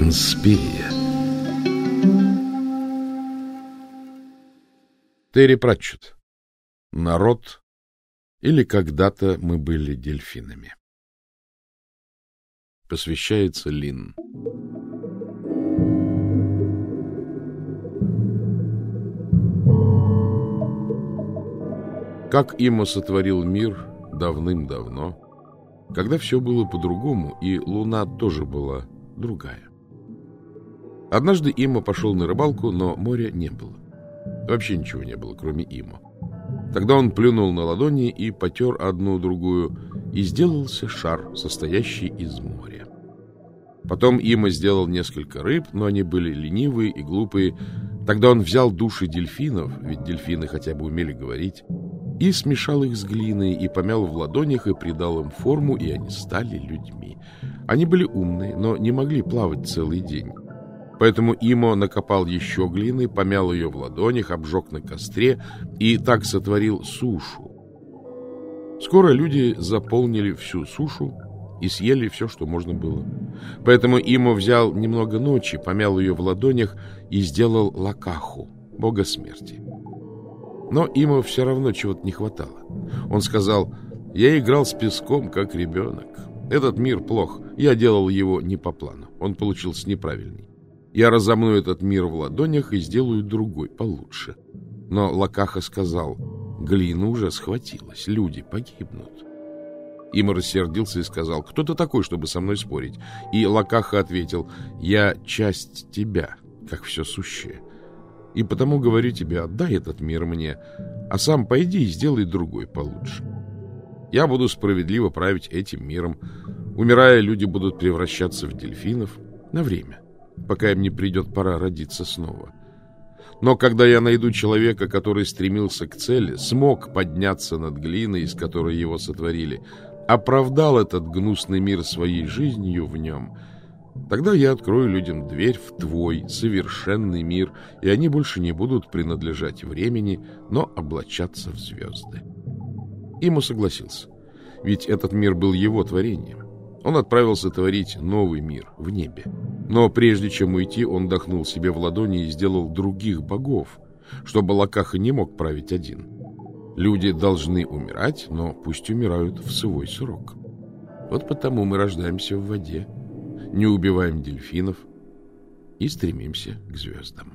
Суспирия. Терри Пратчет. Народ или когда-то мы были дельфинами. Посвящается Лин. Как Има сотворил мир давным-давно, когда все было по-другому, и луна тоже была другая. Однажды Има пошел на рыбалку, но моря не было. Вообще ничего не было, кроме Има. Тогда он плюнул на ладони и потер одну-другую, и сделался шар, состоящий из моря. Потом Има сделал несколько рыб, но они были ленивые и глупые. Тогда он взял души дельфинов, ведь дельфины хотя бы умели говорить, и смешал их с глиной, и помял в ладонях, и придал им форму, и они стали людьми. Они были умные, но не могли плавать целый день. Поэтому Имо накопал еще глины, помял ее в ладонях, обжег на костре и так сотворил сушу. Скоро люди заполнили всю сушу и съели все, что можно было. Поэтому Имо взял немного ночи, помял ее в ладонях и сделал лакаху, бога смерти. Но Имо все равно чего-то не хватало. Он сказал, я играл с песком, как ребенок. Этот мир плох, я делал его не по плану, он получился неправильный. Я разомну этот мир в ладонях и сделаю другой, получше. Но Лакаха сказал, глина уже схватилась, люди погибнут. Има рассердился и сказал, кто ты такой, чтобы со мной спорить? И Лакаха ответил, я часть тебя, как все сущее. И потому говорю тебе, отдай этот мир мне, а сам пойди и сделай другой получше. Я буду справедливо править этим миром. Умирая, люди будут превращаться в дельфинов на время пока им не придет пора родиться снова. Но когда я найду человека, который стремился к цели, смог подняться над глиной, из которой его сотворили, оправдал этот гнусный мир своей жизнью в нем, тогда я открою людям дверь в твой совершенный мир, и они больше не будут принадлежать времени, но облачаться в звезды. Ему согласился, ведь этот мир был его творением. Он отправился творить новый мир в небе. Но прежде чем уйти, он дохнул себе в ладони и сделал других богов, чтобы Лакаха не мог править один. Люди должны умирать, но пусть умирают в свой срок. Вот потому мы рождаемся в воде, не убиваем дельфинов и стремимся к звездам.